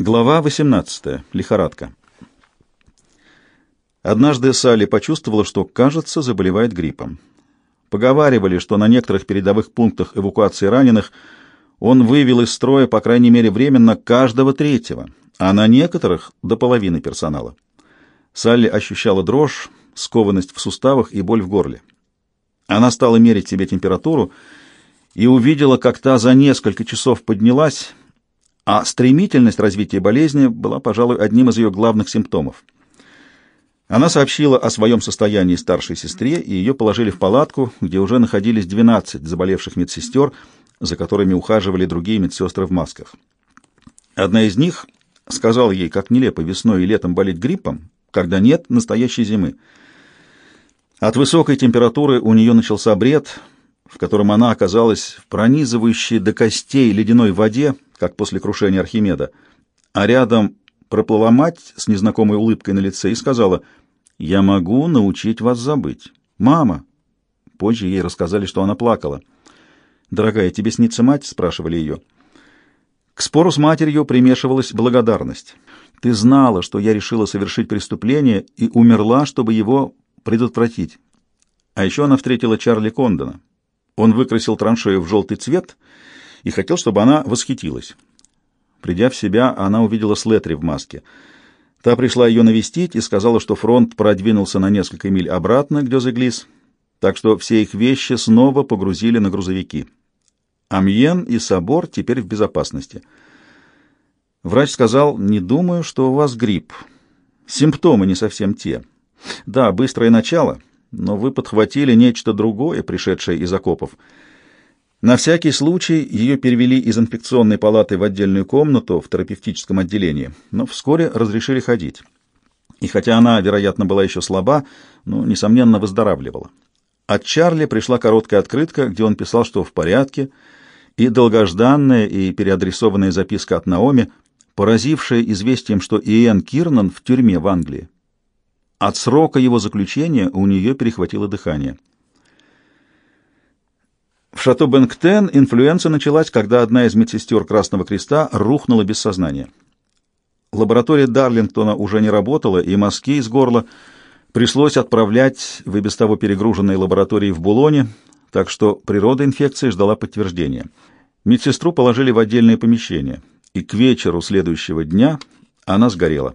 Глава 18. Лихорадка. Однажды Салли почувствовала, что, кажется, заболевает гриппом. Поговаривали, что на некоторых передовых пунктах эвакуации раненых он вывел из строя, по крайней мере, временно каждого третьего, а на некоторых — до половины персонала. Салли ощущала дрожь, скованность в суставах и боль в горле. Она стала мерить себе температуру и увидела, как та за несколько часов поднялась, а стремительность развития болезни была, пожалуй, одним из ее главных симптомов. Она сообщила о своем состоянии старшей сестре, и ее положили в палатку, где уже находились 12 заболевших медсестер, за которыми ухаживали другие медсестры в масках. Одна из них сказала ей, как нелепо весной и летом болеть гриппом, когда нет настоящей зимы. От высокой температуры у нее начался бред, в котором она оказалась в пронизывающей до костей ледяной воде, как после крушения Архимеда, а рядом проплыла мать с незнакомой улыбкой на лице и сказала, «Я могу научить вас забыть. Мама!» Позже ей рассказали, что она плакала. «Дорогая, тебе снится мать?» — спрашивали ее. К спору с матерью примешивалась благодарность. «Ты знала, что я решила совершить преступление и умерла, чтобы его предотвратить». А еще она встретила Чарли Кондона. Он выкрасил траншею в желтый цвет — и хотел, чтобы она восхитилась. Придя в себя, она увидела Слетри в маске. Та пришла ее навестить и сказала, что фронт продвинулся на несколько миль обратно к Дёзеглис, так что все их вещи снова погрузили на грузовики. Амьен и собор теперь в безопасности. Врач сказал, не думаю, что у вас грипп. Симптомы не совсем те. Да, быстрое начало, но вы подхватили нечто другое, пришедшее из окопов. На всякий случай ее перевели из инфекционной палаты в отдельную комнату в терапевтическом отделении, но вскоре разрешили ходить. И хотя она, вероятно, была еще слаба, но, несомненно, выздоравливала. От Чарли пришла короткая открытка, где он писал, что в порядке, и долгожданная и переадресованная записка от Наоми, поразившая известием, что Иэн Кирнан в тюрьме в Англии. От срока его заключения у нее перехватило дыхание. В шато Бенктен инфлюенция началась, когда одна из медсестер Красного Креста рухнула без сознания. Лаборатория Дарлингтона уже не работала, и мазки из горла пришлось отправлять в и без того перегруженные лаборатории в Булоне, так что природа инфекции ждала подтверждения. Медсестру положили в отдельное помещение, и к вечеру следующего дня она сгорела.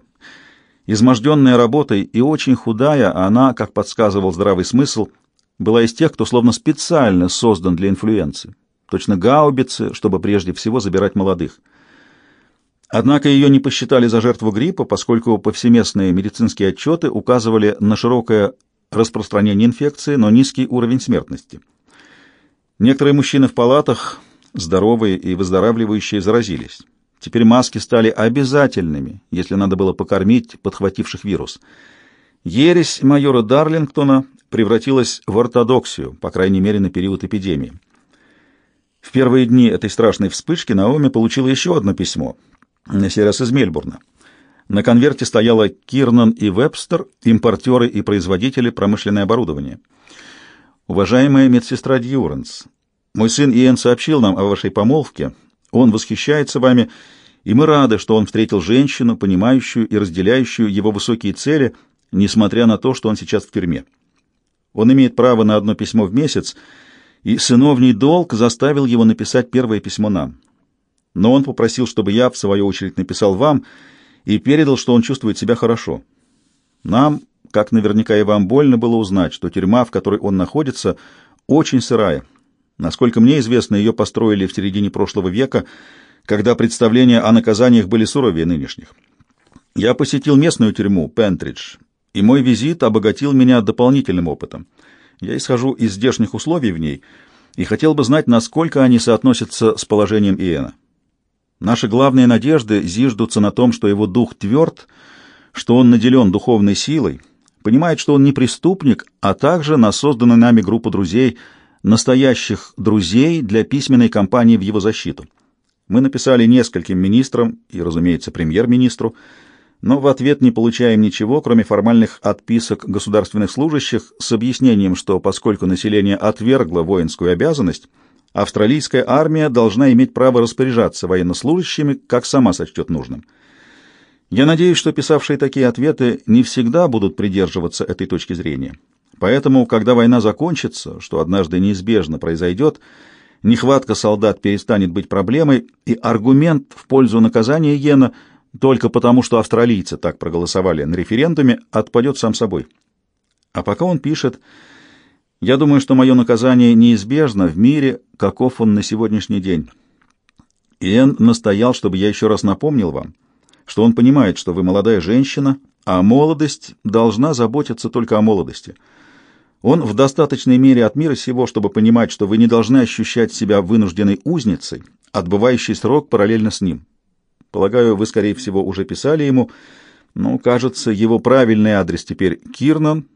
Изможденная работой и очень худая, она, как подсказывал здравый смысл, была из тех, кто словно специально создан для инфлюенции, точно гаубицы, чтобы прежде всего забирать молодых. Однако ее не посчитали за жертву гриппа, поскольку повсеместные медицинские отчеты указывали на широкое распространение инфекции, но низкий уровень смертности. Некоторые мужчины в палатах, здоровые и выздоравливающие, заразились. Теперь маски стали обязательными, если надо было покормить подхвативших вирус. Ересь майора Дарлингтона превратилась в ортодоксию, по крайней мере, на период эпидемии. В первые дни этой страшной вспышки Наоми получила еще одно письмо, на сей раз из Мельбурна. На конверте стояло «Кирнан и Вебстер, импортеры и производители промышленное оборудование». «Уважаемая медсестра Дьюранс, мой сын Иэн сообщил нам о вашей помолвке. Он восхищается вами, и мы рады, что он встретил женщину, понимающую и разделяющую его высокие цели, несмотря на то, что он сейчас в тюрьме. Он имеет право на одно письмо в месяц, и сыновний долг заставил его написать первое письмо нам. Но он попросил, чтобы я, в свою очередь, написал вам и передал, что он чувствует себя хорошо. Нам, как наверняка и вам, больно было узнать, что тюрьма, в которой он находится, очень сырая. Насколько мне известно, ее построили в середине прошлого века, когда представления о наказаниях были суровее нынешних. Я посетил местную тюрьму, Пентридж, и мой визит обогатил меня дополнительным опытом. Я исхожу из здешних условий в ней и хотел бы знать, насколько они соотносятся с положением Иена. Наши главные надежды зиждутся на том, что его дух тверд, что он наделен духовной силой, понимает, что он не преступник, а также на созданную нами группу друзей, настоящих друзей для письменной кампании в его защиту. Мы написали нескольким министрам и, разумеется, премьер-министру, но в ответ не получаем ничего, кроме формальных отписок государственных служащих с объяснением, что поскольку население отвергло воинскую обязанность, австралийская армия должна иметь право распоряжаться военнослужащими, как сама сочтет нужным. Я надеюсь, что писавшие такие ответы не всегда будут придерживаться этой точки зрения. Поэтому, когда война закончится, что однажды неизбежно произойдет, нехватка солдат перестанет быть проблемой, и аргумент в пользу наказания Йена только потому, что австралийцы так проголосовали на референдуме, отпадет сам собой. А пока он пишет, «Я думаю, что мое наказание неизбежно в мире, каков он на сегодняшний день». Иэн настоял, чтобы я еще раз напомнил вам, что он понимает, что вы молодая женщина, а молодость должна заботиться только о молодости. Он в достаточной мере от мира сего, чтобы понимать, что вы не должны ощущать себя вынужденной узницей, отбывающей срок параллельно с ним. Полагаю, вы, скорее всего, уже писали ему, но, кажется, его правильный адрес теперь Кирнан,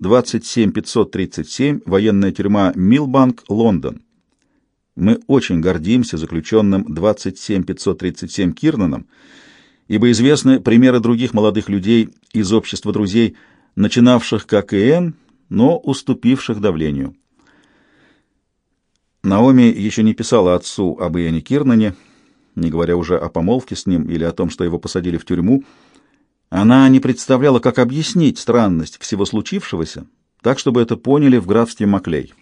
27537, военная тюрьма Милбанк, Лондон. Мы очень гордимся заключенным 27537 Кирнаном, ибо известны примеры других молодых людей из общества друзей, начинавших как и Энн, но уступивших давлению. Наоми еще не писала отцу об Иэне Кирнане, не говоря уже о помолвке с ним или о том, что его посадили в тюрьму. Она не представляла, как объяснить странность всего случившегося, так, чтобы это поняли в графстве Маклей.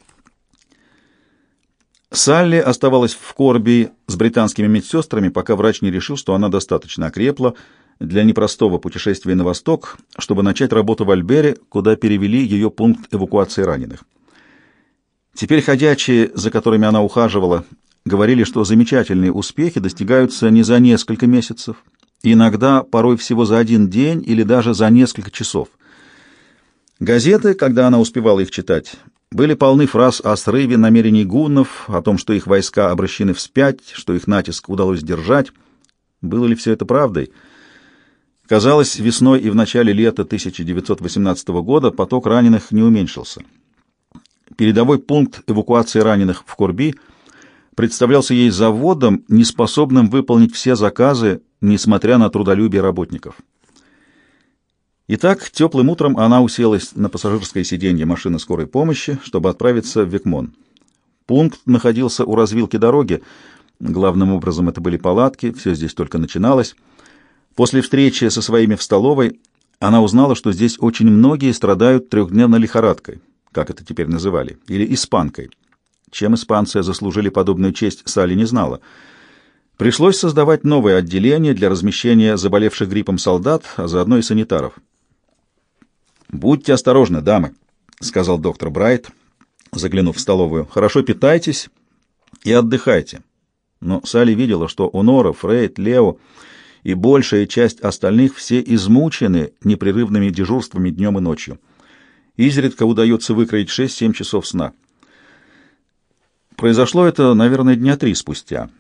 Салли оставалась в Корби с британскими медсестрами, пока врач не решил, что она достаточно окрепла для непростого путешествия на восток, чтобы начать работу в Альбере, куда перевели ее пункт эвакуации раненых. Теперь ходячие, за которыми она ухаживала, говорили, что замечательные успехи достигаются не за несколько месяцев, иногда порой всего за один день или даже за несколько часов. Газеты, когда она успевала их читать, были полны фраз о срыве намерений гуннов, о том, что их войска обращены вспять, что их натиск удалось сдержать. Было ли все это правдой? Казалось, весной и в начале лета 1918 года поток раненых не уменьшился. Передовой пункт эвакуации раненых в Корби представлялся ей заводом, неспособным выполнить все заказы, несмотря на трудолюбие работников. Итак, теплым утром она уселась на пассажирское сиденье машины скорой помощи, чтобы отправиться в Викмон. Пункт находился у развилки дороги. Главным образом это были палатки, все здесь только начиналось. После встречи со своими в столовой она узнала, что здесь очень многие страдают трехдневной лихорадкой, как это теперь называли, или испанкой. Чем испанцы заслужили подобную честь, Салли не знала. Пришлось создавать новое отделение для размещения заболевших гриппом солдат, а заодно и санитаров. «Будьте осторожны, дамы», — сказал доктор Брайт, заглянув в столовую. «Хорошо питайтесь и отдыхайте». Но Салли видела, что Онора, Фрейд, Лео и большая часть остальных все измучены непрерывными дежурствами днем и ночью. Изредка удается выкроить 6-7 часов сна. Произошло это, наверное, дня три спустя.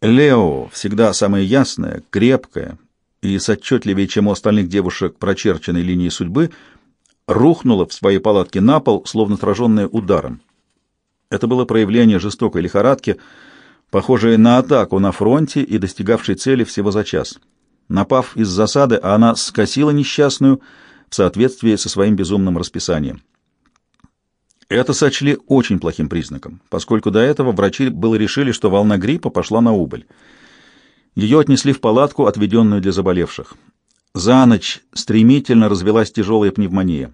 Лео, всегда самая ясная, крепкая, и с отчетливее, чем у остальных девушек, прочерченной линии судьбы, рухнула в своей палатке на пол, словно сраженная ударом. Это было проявление жестокой лихорадки, похожее на атаку на фронте и достигавшей цели всего за час. Напав из засады, она скосила несчастную в соответствии со своим безумным расписанием. Это сочли очень плохим признаком, поскольку до этого врачи было решили, что волна гриппа пошла на убыль. Ее отнесли в палатку, отведенную для заболевших. За ночь стремительно развелась тяжелая пневмония.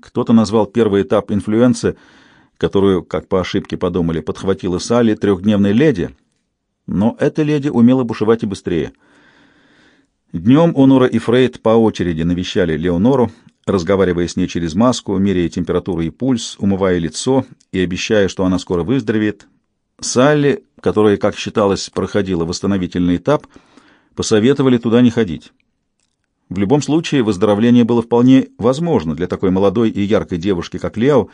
Кто-то назвал первый этап инфлюенции, которую, как по ошибке подумали, подхватила Салли, трехдневной леди, но эта леди умела бушевать и быстрее. Днем Онора и Фрейд по очереди навещали Леонору, разговаривая с ней через маску, меряя температуру и пульс, умывая лицо и обещая, что она скоро выздоровеет. Салли которая, как считалось, проходила восстановительный этап, посоветовали туда не ходить. В любом случае, выздоровление было вполне возможно для такой молодой и яркой девушки, как Лео,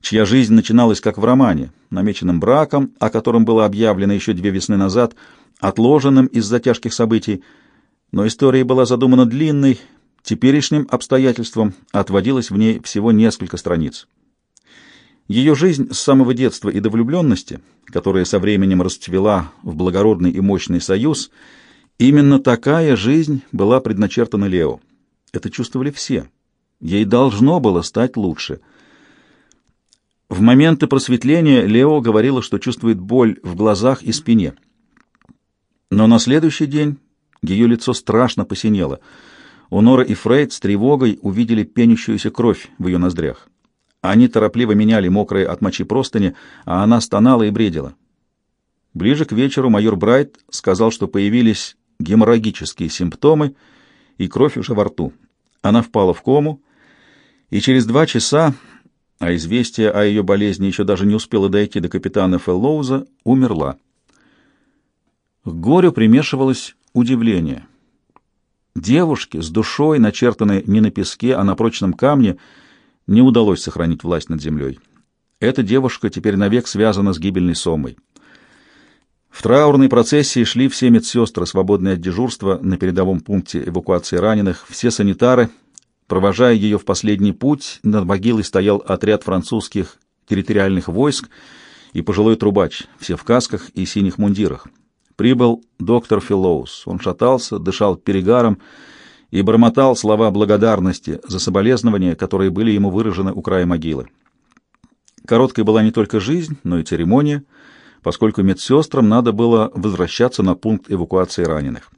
чья жизнь начиналась как в романе, намеченным браком, о котором было объявлено еще две весны назад, отложенным из-за тяжких событий, но история была задумана длинной, теперешним обстоятельством отводилось в ней всего несколько страниц. Ее жизнь с самого детства и до влюбленности, которая со временем расцвела в благородный и мощный союз, именно такая жизнь была предначертана Лео. Это чувствовали все. Ей должно было стать лучше. В моменты просветления Лео говорила, что чувствует боль в глазах и спине. Но на следующий день Ее лицо страшно посинело. Унора и Фрейд с тревогой увидели пенящуюся кровь в ее ноздрях. Они торопливо меняли мокрые от мочи простыни, а она стонала и бредила. Ближе к вечеру майор Брайт сказал, что появились геморрагические симптомы, и кровь уже во рту. Она впала в кому, и через два часа, а известие о ее болезни еще даже не успело дойти до капитана Феллоуза, умерла. К горю примешивалось удивление. Девушке с душой, начертанной не на песке, а на прочном камне, не удалось сохранить власть над землей. Эта девушка теперь навек связана с гибельной Сомой. В траурной процессии шли все медсестры, свободные от дежурства на передовом пункте эвакуации раненых, все санитары. Провожая ее в последний путь, над могилой стоял отряд французских территориальных войск и пожилой трубач, все в касках и синих мундирах. Прибыл доктор Филлоус. Он шатался, дышал перегаром и бормотал слова благодарности за соболезнования, которые были ему выражены у края могилы. Короткой была не только жизнь, но и церемония — поскольку медсестрам надо было возвращаться на пункт эвакуации раненых.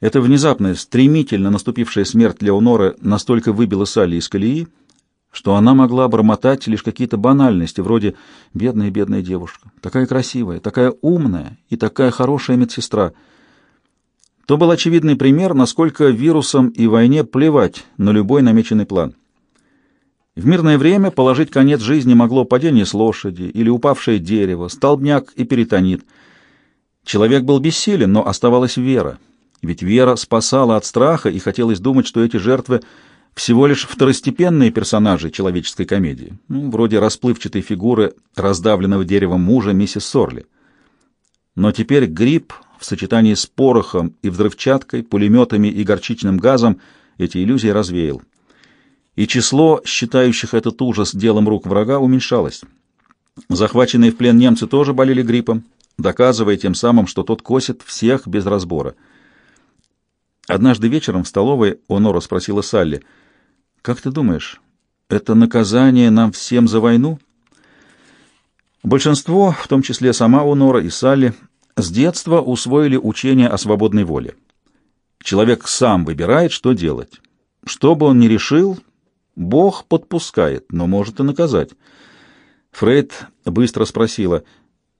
Эта внезапная, стремительно наступившая смерть Леоноры настолько выбила Салли из колеи, что она могла бормотать лишь какие-то банальности, вроде «бедная, бедная девушка, такая красивая, такая умная и такая хорошая медсестра». То был очевидный пример, насколько вирусам и войне плевать на любой намеченный план. В мирное время положить конец жизни могло падение с лошади или упавшее дерево, столбняк и перитонит. Человек был бессилен, но оставалась вера. Ведь вера спасала от страха, и хотелось думать, что эти жертвы всего лишь второстепенные персонажи человеческой комедии, ну, вроде расплывчатой фигуры раздавленного деревом мужа миссис Сорли. Но теперь грипп в сочетании с порохом и взрывчаткой, пулеметами и горчичным газом эти иллюзии развеял и число считающих этот ужас делом рук врага уменьшалось. Захваченные в плен немцы тоже болели гриппом, доказывая тем самым, что тот косит всех без разбора. Однажды вечером в столовой Онора спросила Салли, «Как ты думаешь, это наказание нам всем за войну?» Большинство, в том числе сама Онора и Салли, с детства усвоили учение о свободной воле. Человек сам выбирает, что делать. Что бы он ни решил, Бог подпускает, но может и наказать. Фрейд быстро спросила,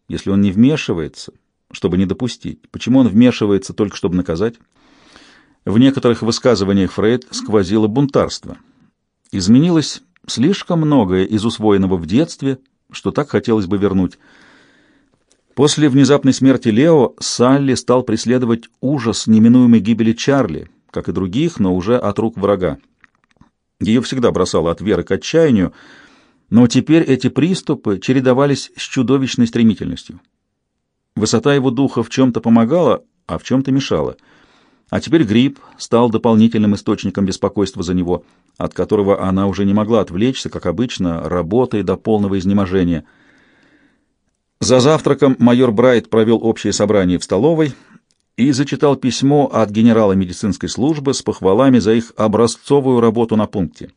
если он не вмешивается, чтобы не допустить, почему он вмешивается только чтобы наказать? В некоторых высказываниях Фрейд сквозило бунтарство. Изменилось слишком многое из усвоенного в детстве, что так хотелось бы вернуть. После внезапной смерти Лео Салли стал преследовать ужас неминуемой гибели Чарли, как и других, но уже от рук врага. Ее всегда бросало от веры к отчаянию, но теперь эти приступы чередовались с чудовищной стремительностью. Высота его духа в чем-то помогала, а в чем-то мешала. А теперь грипп стал дополнительным источником беспокойства за него, от которого она уже не могла отвлечься, как обычно, работая до полного изнеможения. За завтраком майор Брайт провел общее собрание в столовой, и зачитал письмо от генерала медицинской службы с похвалами за их образцовую работу на пункте.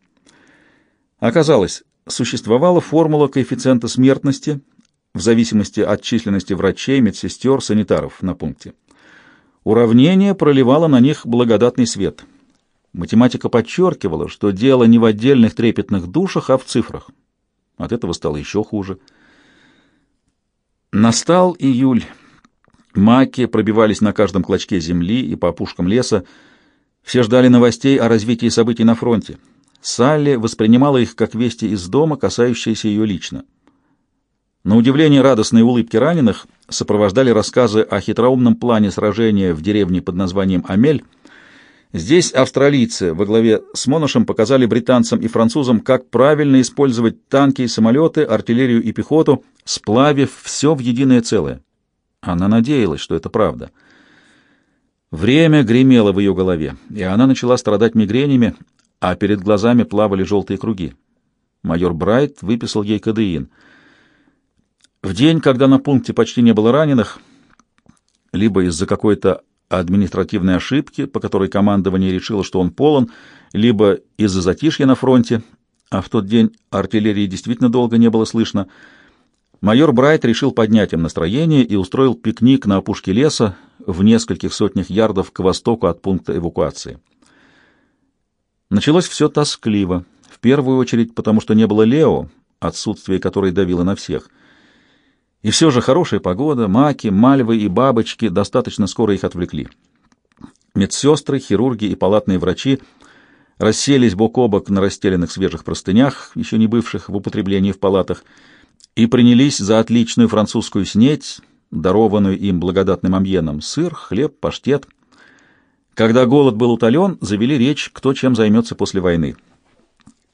Оказалось, существовала формула коэффициента смертности в зависимости от численности врачей, медсестер, санитаров на пункте. Уравнение проливало на них благодатный свет. Математика подчеркивала, что дело не в отдельных трепетных душах, а в цифрах. От этого стало еще хуже. Настал июль. Маки пробивались на каждом клочке земли и по опушкам леса. Все ждали новостей о развитии событий на фронте. Салли воспринимала их как вести из дома, касающиеся ее лично. На удивление радостные улыбки раненых сопровождали рассказы о хитроумном плане сражения в деревне под названием Амель. Здесь австралийцы во главе с Моношем показали британцам и французам, как правильно использовать танки и самолеты, артиллерию и пехоту, сплавив все в единое целое. Она надеялась, что это правда. Время гремело в ее голове, и она начала страдать мигренями, а перед глазами плавали желтые круги. Майор Брайт выписал ей кадеин. В день, когда на пункте почти не было раненых, либо из-за какой-то административной ошибки, по которой командование решило, что он полон, либо из-за затишья на фронте, а в тот день артиллерии действительно долго не было слышно, Майор Брайт решил поднять им настроение и устроил пикник на опушке леса, в нескольких сотнях ярдов к востоку от пункта эвакуации. Началось все тоскливо, в первую очередь потому, что не было Лео, отсутствие которой давило на всех. И все же хорошая погода, маки, мальвы и бабочки достаточно скоро их отвлекли. Медсестры, хирурги и палатные врачи расселись бок о бок на расстеленных свежих простынях, еще не бывших в употреблении в палатах, и принялись за отличную французскую снеть, дарованную им благодатным амьеном, сыр, хлеб, паштет. Когда голод был утолен, завели речь, кто чем займется после войны.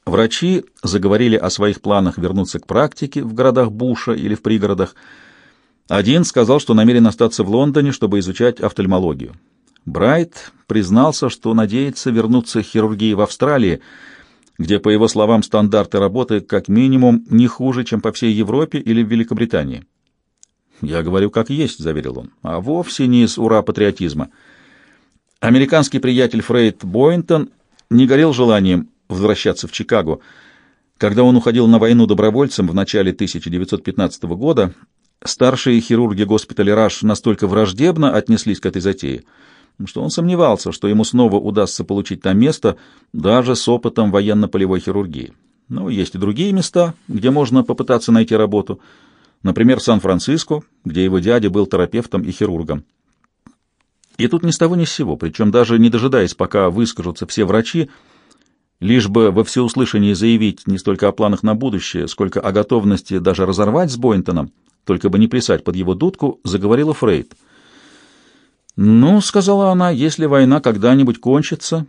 Врачи заговорили о своих планах вернуться к практике в городах Буша или в пригородах. Один сказал, что намерен остаться в Лондоне, чтобы изучать офтальмологию. Брайт признался, что надеется вернуться к хирургии в Австралии, где, по его словам, стандарты работы как минимум не хуже, чем по всей Европе или в Великобритании. «Я говорю, как есть», — заверил он, — «а вовсе не из ура-патриотизма». Американский приятель Фрейд Бойнтон не горел желанием возвращаться в Чикаго. Когда он уходил на войну добровольцем в начале 1915 года, старшие хирурги госпиталя Раш настолько враждебно отнеслись к этой затее, что он сомневался, что ему снова удастся получить там место даже с опытом военно-полевой хирургии. Но есть и другие места, где можно попытаться найти работу. Например, Сан-Франциско, где его дядя был терапевтом и хирургом. И тут ни с того ни с сего, причем даже не дожидаясь, пока выскажутся все врачи, лишь бы во всеуслышание заявить не столько о планах на будущее, сколько о готовности даже разорвать с Бойнтоном, только бы не плясать под его дудку, заговорила Фрейд — «Ну, — сказала она, — если война когда-нибудь кончится,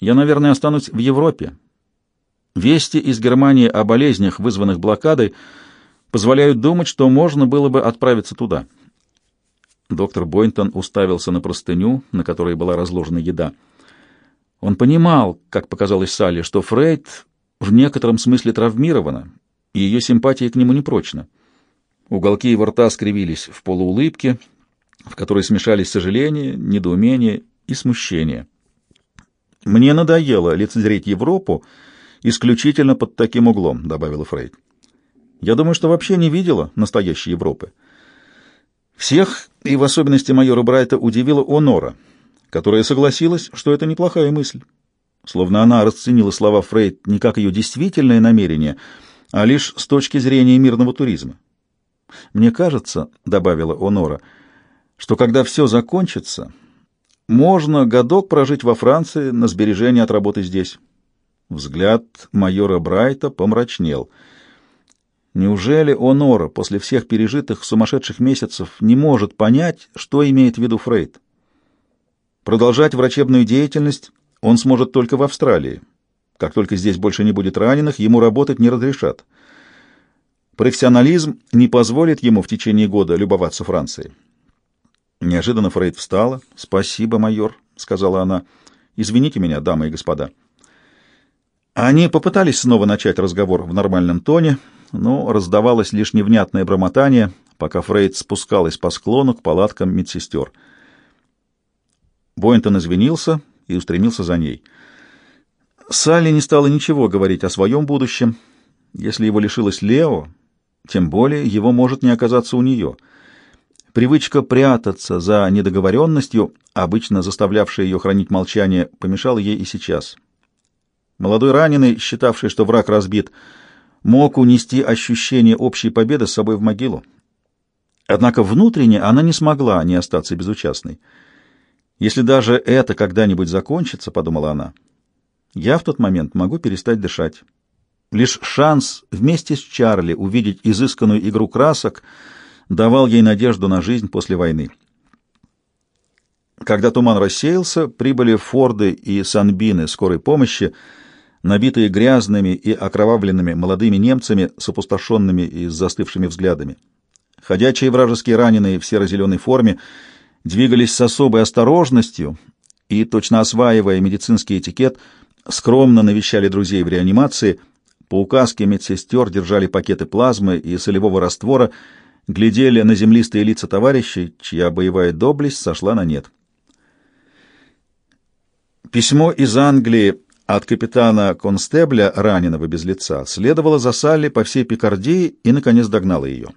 я, наверное, останусь в Европе. Вести из Германии о болезнях, вызванных блокадой, позволяют думать, что можно было бы отправиться туда». Доктор Бойнтон уставился на простыню, на которой была разложена еда. Он понимал, как показалось Салли, что Фрейд в некотором смысле травмирована, и ее симпатия к нему непрочна. Уголки его рта скривились в полуулыбке, в которой смешались сожаление, недоумение и смущение. «Мне надоело лицезреть Европу исключительно под таким углом», — добавила Фрейд. «Я думаю, что вообще не видела настоящей Европы. Всех, и в особенности майора Брайта, удивила Онора, которая согласилась, что это неплохая мысль. Словно она расценила слова Фрейд не как ее действительное намерение, а лишь с точки зрения мирного туризма. «Мне кажется», — добавила Онора, — что когда все закончится, можно годок прожить во Франции на сбережение от работы здесь. Взгляд майора Брайта помрачнел. Неужели Онора после всех пережитых сумасшедших месяцев не может понять, что имеет в виду Фрейд? Продолжать врачебную деятельность он сможет только в Австралии. Как только здесь больше не будет раненых, ему работать не разрешат. Профессионализм не позволит ему в течение года любоваться Францией. Неожиданно Фрейд встала. «Спасибо, майор», — сказала она. «Извините меня, дамы и господа». Они попытались снова начать разговор в нормальном тоне, но раздавалось лишь невнятное бормотание, пока Фрейд спускалась по склону к палаткам медсестер. Бойнтон извинился и устремился за ней. Салли не стала ничего говорить о своем будущем. Если его лишилась Лео, тем более его может не оказаться у нее — Привычка прятаться за недоговоренностью, обычно заставлявшая ее хранить молчание, помешала ей и сейчас. Молодой раненый, считавший, что враг разбит, мог унести ощущение общей победы с собой в могилу. Однако внутренне она не смогла не остаться безучастной. «Если даже это когда-нибудь закончится, — подумала она, — я в тот момент могу перестать дышать. Лишь шанс вместе с Чарли увидеть изысканную игру красок — давал ей надежду на жизнь после войны. Когда туман рассеялся, прибыли Форды и Санбины скорой помощи, набитые грязными и окровавленными молодыми немцами с опустошенными и застывшими взглядами. Ходячие вражеские раненые в серо-зеленой форме двигались с особой осторожностью и, точно осваивая медицинский этикет, скромно навещали друзей в реанимации, по указке медсестер держали пакеты плазмы и солевого раствора, глядели на землистые лица товарищей, чья боевая доблесть сошла на нет. Письмо из Англии от капитана Констебля, раненого без лица, следовало за Салли по всей Пикардии и, наконец, догнало ее.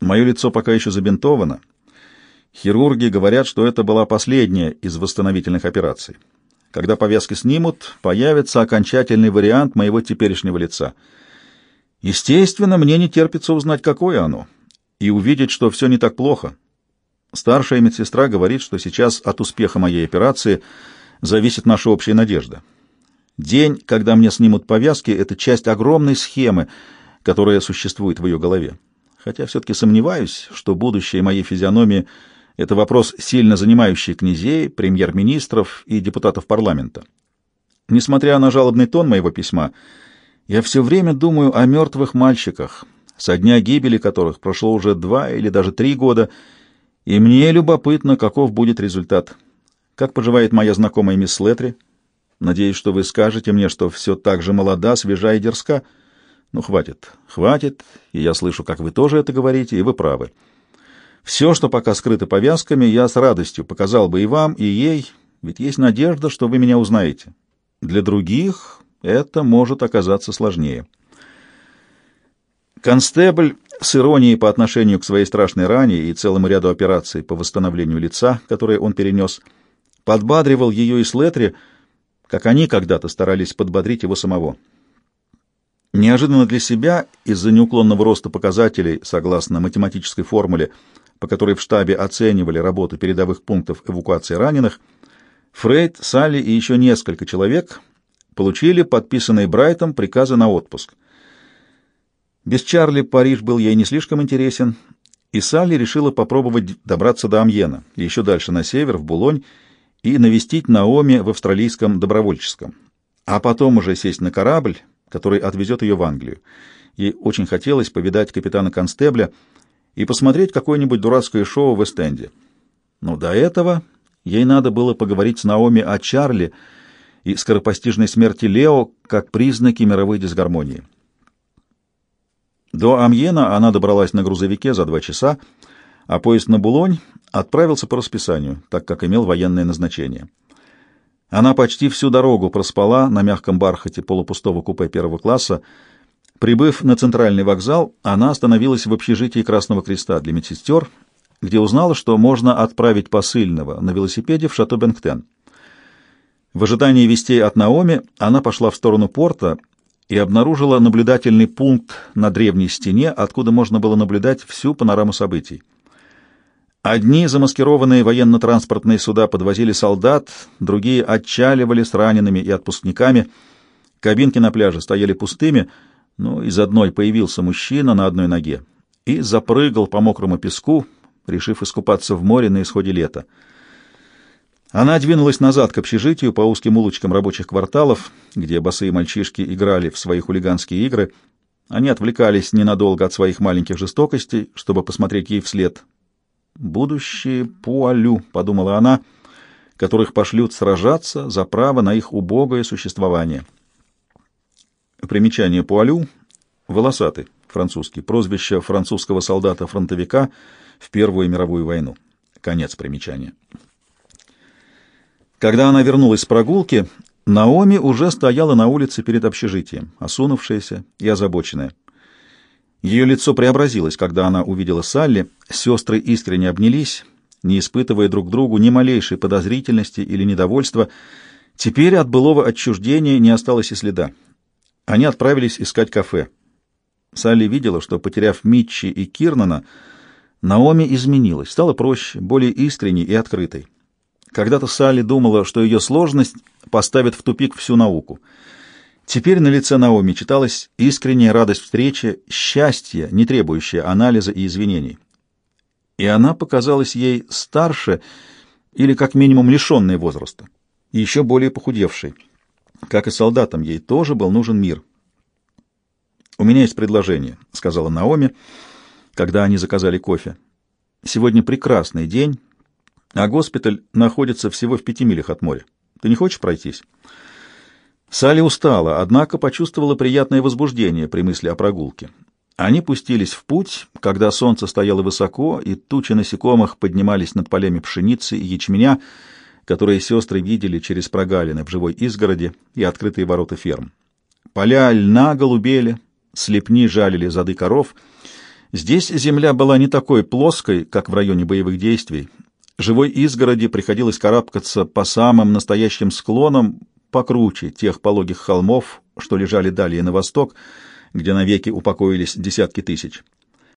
Мое лицо пока еще забинтовано, Хирурги говорят, что это была последняя из восстановительных операций. Когда повязки снимут, появится окончательный вариант моего теперешнего лица. Естественно, мне не терпится узнать, какое оно, и увидеть, что все не так плохо. Старшая медсестра говорит, что сейчас от успеха моей операции зависит наша общая надежда. День, когда мне снимут повязки, — это часть огромной схемы, которая существует в ее голове. Хотя все-таки сомневаюсь, что будущее моей физиономии — это вопрос, сильно занимающий князей, премьер-министров и депутатов парламента. Несмотря на жалобный тон моего письма, я все время думаю о мертвых мальчиках, со дня гибели которых прошло уже два или даже три года, и мне любопытно, каков будет результат. Как поживает моя знакомая мисс Слетри? Надеюсь, что вы скажете мне, что все так же молода, свежа и дерзка. Ну, хватит, хватит, и я слышу, как вы тоже это говорите, и вы правы. Все, что пока скрыто повязками, я с радостью показал бы и вам, и ей, ведь есть надежда, что вы меня узнаете. Для других это может оказаться сложнее. Констебль с иронией по отношению к своей страшной ране и целому ряду операций по восстановлению лица, которые он перенес, подбадривал ее и Слетри, как они когда-то старались подбодрить его самого. Неожиданно для себя, из-за неуклонного роста показателей, согласно математической формуле, по которой в штабе оценивали работу передовых пунктов эвакуации раненых, Фрейд, Салли и еще несколько человек получили подписанные Брайтом приказы на отпуск. Без Чарли Париж был ей не слишком интересен, и Салли решила попробовать добраться до Амьена, еще дальше на север, в Булонь, и навестить Наоми в австралийском добровольческом, а потом уже сесть на корабль, который отвезет ее в Англию. Ей очень хотелось повидать капитана Констебля, и посмотреть какое-нибудь дурацкое шоу в Эстенде. Но до этого ей надо было поговорить с Наоми о Чарли и скоропостижной смерти Лео как признаки мировой дисгармонии. До Амьена она добралась на грузовике за два часа, а поезд на Булонь отправился по расписанию, так как имел военное назначение. Она почти всю дорогу проспала на мягком бархате полупустого купе первого класса, Прибыв на центральный вокзал, она остановилась в общежитии Красного Креста для медсестер, где узнала, что можно отправить посыльного на велосипеде в шато Бенгтен. В ожидании вестей от Наоми она пошла в сторону порта и обнаружила наблюдательный пункт на древней стене, откуда можно было наблюдать всю панораму событий. Одни замаскированные военно-транспортные суда подвозили солдат, другие отчаливали с ранеными и отпускниками. Кабинки на пляже стояли пустыми — но из одной появился мужчина на одной ноге и запрыгал по мокрому песку, решив искупаться в море на исходе лета. Она двинулась назад к общежитию по узким улочкам рабочих кварталов, где босые мальчишки играли в свои хулиганские игры. Они отвлекались ненадолго от своих маленьких жестокостей, чтобы посмотреть ей вслед. «Будущее пуалю», — подумала она, — «которых пошлют сражаться за право на их убогое существование». Примечание Пуалю — волосатый, французский, прозвище французского солдата-фронтовика в Первую мировую войну. Конец примечания. Когда она вернулась с прогулки, Наоми уже стояла на улице перед общежитием, осунувшаяся и озабоченная. Ее лицо преобразилось, когда она увидела Салли, сестры искренне обнялись, не испытывая друг другу ни малейшей подозрительности или недовольства. Теперь от былого отчуждения не осталось и следа. Они отправились искать кафе. Салли видела, что, потеряв Митчи и Кирнана, Наоми изменилась, стала проще, более искренней и открытой. Когда-то Салли думала, что ее сложность поставит в тупик всю науку. Теперь на лице Наоми читалась искренняя радость встречи, счастье, не требующее анализа и извинений. И она показалась ей старше или как минимум лишенной возраста, и еще более похудевшей. Как и солдатам, ей тоже был нужен мир. «У меня есть предложение», — сказала Наоми, когда они заказали кофе. «Сегодня прекрасный день, а госпиталь находится всего в пяти милях от моря. Ты не хочешь пройтись?» Салли устала, однако почувствовала приятное возбуждение при мысли о прогулке. Они пустились в путь, когда солнце стояло высоко, и тучи насекомых поднимались над полями пшеницы и ячменя, которые сестры видели через прогалины в живой изгороди и открытые ворота ферм. Поля льна голубели, слепни жалили зады коров, Здесь земля была не такой плоской, как в районе боевых действий. Живой изгороди приходилось карабкаться по самым настоящим склонам, покруче тех пологих холмов, что лежали далее на восток, где навеки упокоились десятки тысяч.